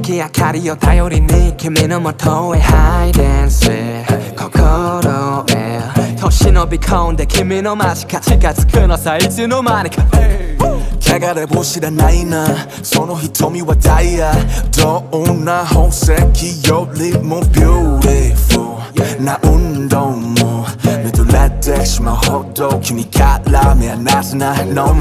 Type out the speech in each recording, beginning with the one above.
月明かりを頼りに君のもとへハイデンス心へ。と忍び込んで君の間近近づくのさいつの間にか。汚れも知らないな。その瞳はダイヤどんな宝石よりもビューティフルな運動も。目とれてしまうほど君から目離せない？の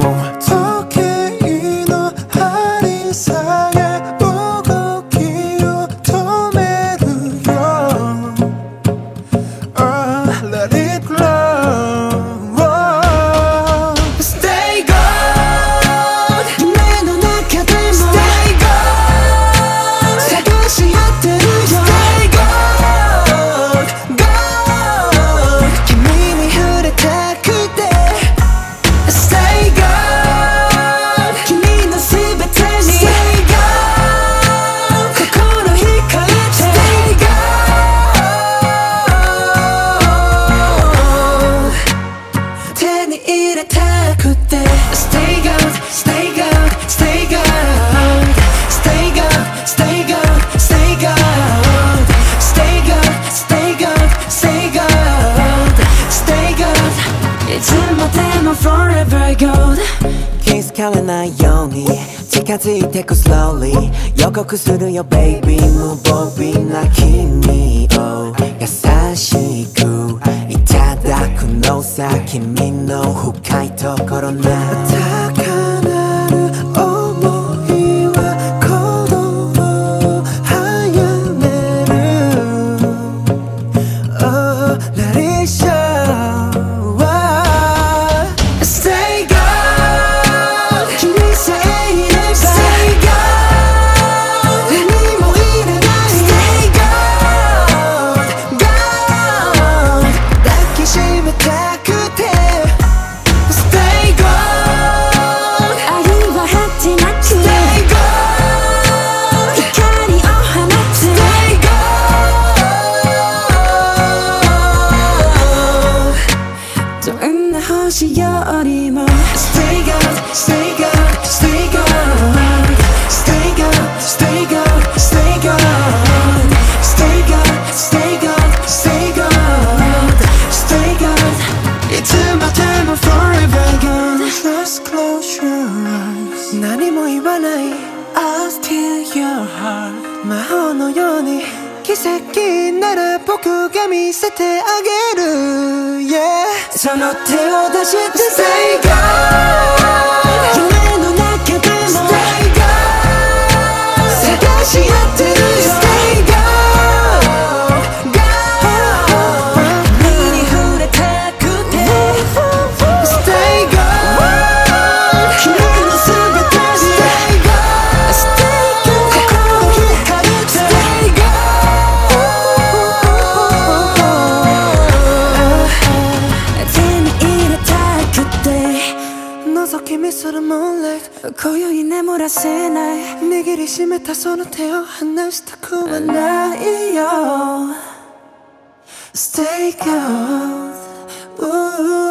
It's in my forever gold Kiss slowly. Yoko kusuru yo baby Mubobi na kimi. Oh Yasashiku Itadaku no sa Kimi no hukai tokoro na. 何も言わない。I'll steal your heart. 魔法のように。奇跡なら僕が見せてあげる。Yeah その手を出して Say God 君その moonlight 今宵眠らせない握りしめたその手を離したくはないよ Stay cold、Ooh.